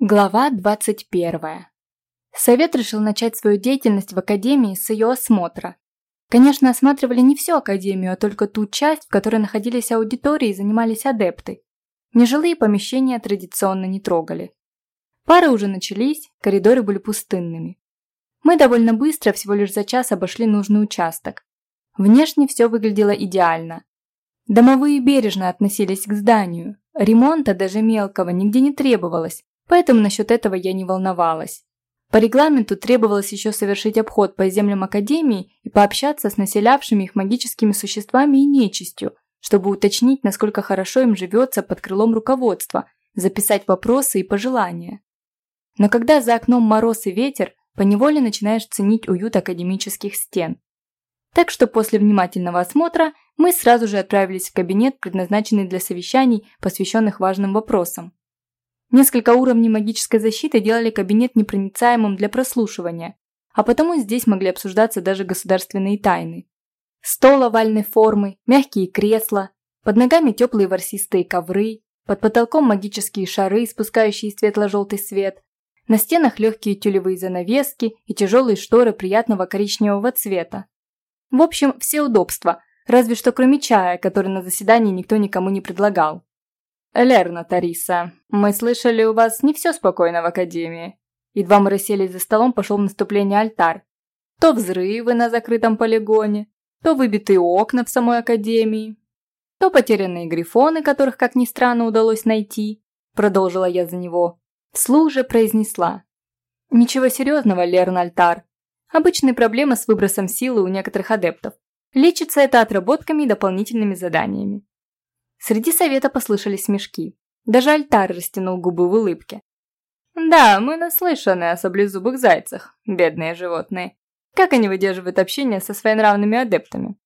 Глава 21. Совет решил начать свою деятельность в Академии с ее осмотра. Конечно, осматривали не всю Академию, а только ту часть, в которой находились аудитории и занимались адепты. Нежилые помещения традиционно не трогали. Пары уже начались, коридоры были пустынными. Мы довольно быстро, всего лишь за час, обошли нужный участок. Внешне все выглядело идеально. Домовые бережно относились к зданию. Ремонта, даже мелкого, нигде не требовалось, поэтому насчет этого я не волновалась. По регламенту требовалось еще совершить обход по землям Академии и пообщаться с населявшими их магическими существами и нечистью, чтобы уточнить, насколько хорошо им живется под крылом руководства, записать вопросы и пожелания. Но когда за окном мороз и ветер, поневоле начинаешь ценить уют академических стен. Так что после внимательного осмотра мы сразу же отправились в кабинет, предназначенный для совещаний, посвященных важным вопросам. Несколько уровней магической защиты делали кабинет непроницаемым для прослушивания, а потому здесь могли обсуждаться даже государственные тайны. Стол овальной формы, мягкие кресла, под ногами теплые ворсистые ковры, под потолком магические шары, спускающие светло-желтый свет, на стенах легкие тюлевые занавески и тяжелые шторы приятного коричневого цвета. В общем, все удобства, разве что кроме чая, который на заседании никто никому не предлагал. «Лерна Тариса, мы слышали, у вас не все спокойно в Академии». Едва мы расселись за столом, пошел в наступление альтар. То взрывы на закрытом полигоне, то выбитые окна в самой Академии, то потерянные грифоны, которых, как ни странно, удалось найти. Продолжила я за него. Вслух же произнесла. Ничего серьезного, Лерн Альтар. Обычные проблемы с выбросом силы у некоторых адептов. Лечится это отработками и дополнительными заданиями. Среди совета послышались смешки. Даже альтар растянул губы в улыбке. «Да, мы наслышаны о саблезубых зайцах, бедные животные. Как они выдерживают общение со своенравными адептами?»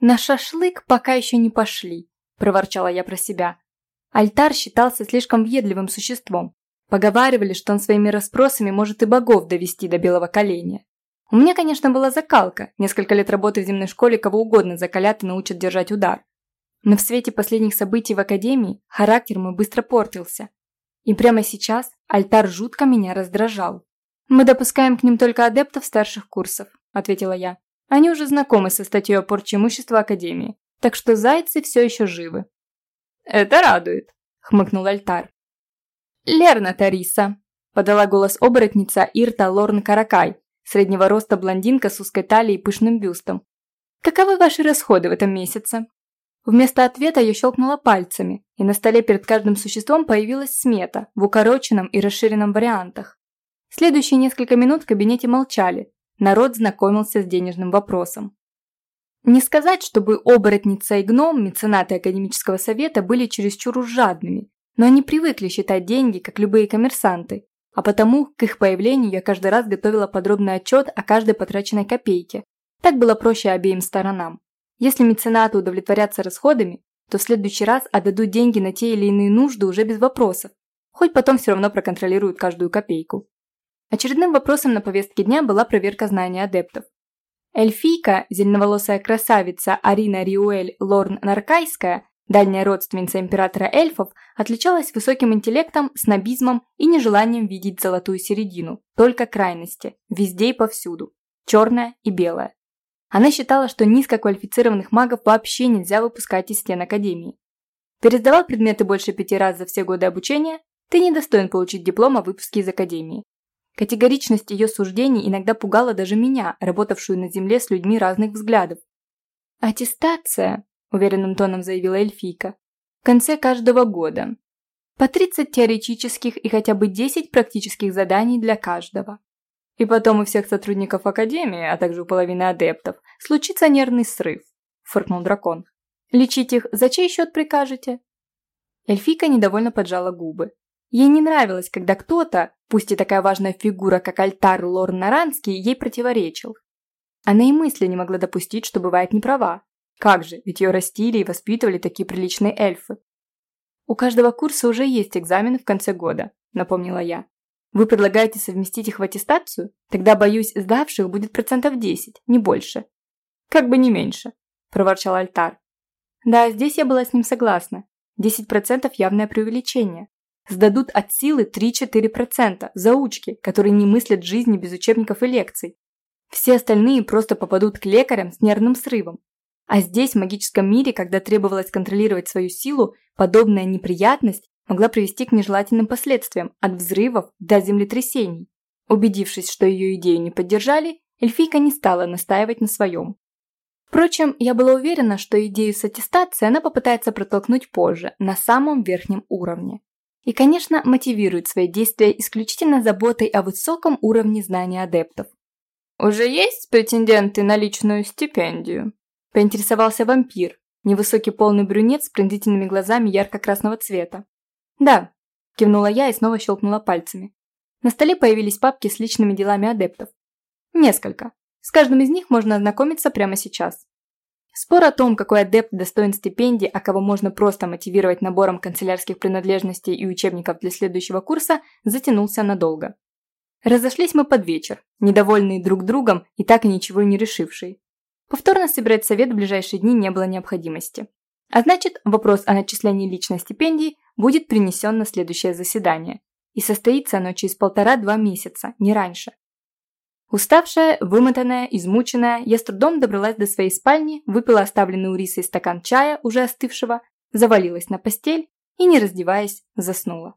«На шашлык пока еще не пошли», – проворчала я про себя. Альтар считался слишком въедливым существом. Поговаривали, что он своими расспросами может и богов довести до белого коленя. У меня, конечно, была закалка. Несколько лет работы в земной школе кого угодно закалят и научат держать удар. Но в свете последних событий в Академии характер мой быстро портился. И прямо сейчас альтар жутко меня раздражал. «Мы допускаем к ним только адептов старших курсов», – ответила я. «Они уже знакомы со статьей о порче имущества Академии, так что зайцы все еще живы». «Это радует», – хмыкнул альтар. «Лерна Тариса», – подала голос оборотница Ирта Лорн Каракай, среднего роста блондинка с узкой талией и пышным бюстом. «Каковы ваши расходы в этом месяце?» Вместо ответа я щелкнула пальцами, и на столе перед каждым существом появилась смета в укороченном и расширенном вариантах. Следующие несколько минут в кабинете молчали, народ знакомился с денежным вопросом. Не сказать, чтобы оборотница и гном, меценаты академического совета, были чересчур жадными, но они привыкли считать деньги, как любые коммерсанты, а потому к их появлению я каждый раз готовила подробный отчет о каждой потраченной копейке. Так было проще обеим сторонам. Если меценаты удовлетворятся расходами, то в следующий раз отдадут деньги на те или иные нужды уже без вопросов. Хоть потом все равно проконтролируют каждую копейку. Очередным вопросом на повестке дня была проверка знаний адептов. Эльфийка, зеленоволосая красавица Арина Риуэль Лорн Наркайская, дальняя родственница императора эльфов, отличалась высоким интеллектом, снобизмом и нежеланием видеть золотую середину, только крайности, везде и повсюду, черная и белая. Она считала, что низкоквалифицированных магов вообще нельзя выпускать из стен Академии. Пересдавал предметы больше пяти раз за все годы обучения, ты недостоин получить диплом о выпуске из Академии. Категоричность ее суждений иногда пугала даже меня, работавшую на Земле с людьми разных взглядов. «Аттестация», – уверенным тоном заявила эльфийка, – «в конце каждого года. По 30 теоретических и хотя бы 10 практических заданий для каждого. И потом у всех сотрудников Академии, а также у половины адептов, случится нервный срыв», – фыркнул дракон. «Лечить их за чей счет прикажете?» Эльфика недовольно поджала губы. Ей не нравилось, когда кто-то, пусть и такая важная фигура, как альтар Лорн Наранский, ей противоречил. Она и мысли не могла допустить, что бывает неправа. Как же, ведь ее растили и воспитывали такие приличные эльфы. «У каждого курса уже есть экзамены в конце года», – напомнила я. Вы предлагаете совместить их в аттестацию? Тогда, боюсь, сдавших будет процентов 10, не больше. Как бы не меньше, проворчал Альтар. Да, здесь я была с ним согласна. 10% явное преувеличение. сдадут от силы 3-4% заучки, которые не мыслят жизни без учебников и лекций. Все остальные просто попадут к лекарям с нервным срывом. А здесь, в магическом мире, когда требовалось контролировать свою силу, подобная неприятность могла привести к нежелательным последствиям, от взрывов до землетрясений. Убедившись, что ее идею не поддержали, эльфийка не стала настаивать на своем. Впрочем, я была уверена, что идею с аттестацией она попытается протолкнуть позже, на самом верхнем уровне. И, конечно, мотивирует свои действия исключительно заботой о высоком уровне знания адептов. «Уже есть претенденты на личную стипендию?» – поинтересовался вампир, невысокий полный брюнет с пронзительными глазами ярко-красного цвета. «Да», – кивнула я и снова щелкнула пальцами. На столе появились папки с личными делами адептов. Несколько. С каждым из них можно ознакомиться прямо сейчас. Спор о том, какой адепт достоин стипендии, а кого можно просто мотивировать набором канцелярских принадлежностей и учебников для следующего курса, затянулся надолго. Разошлись мы под вечер, недовольные друг другом и так и ничего не решившие. Повторно собирать совет в ближайшие дни не было необходимости. А значит, вопрос о начислении личной стипендии будет принесен на следующее заседание. И состоится оно через полтора-два месяца, не раньше. Уставшая, вымотанная, измученная, я с трудом добралась до своей спальни, выпила оставленный у Рисы стакан чая, уже остывшего, завалилась на постель и, не раздеваясь, заснула.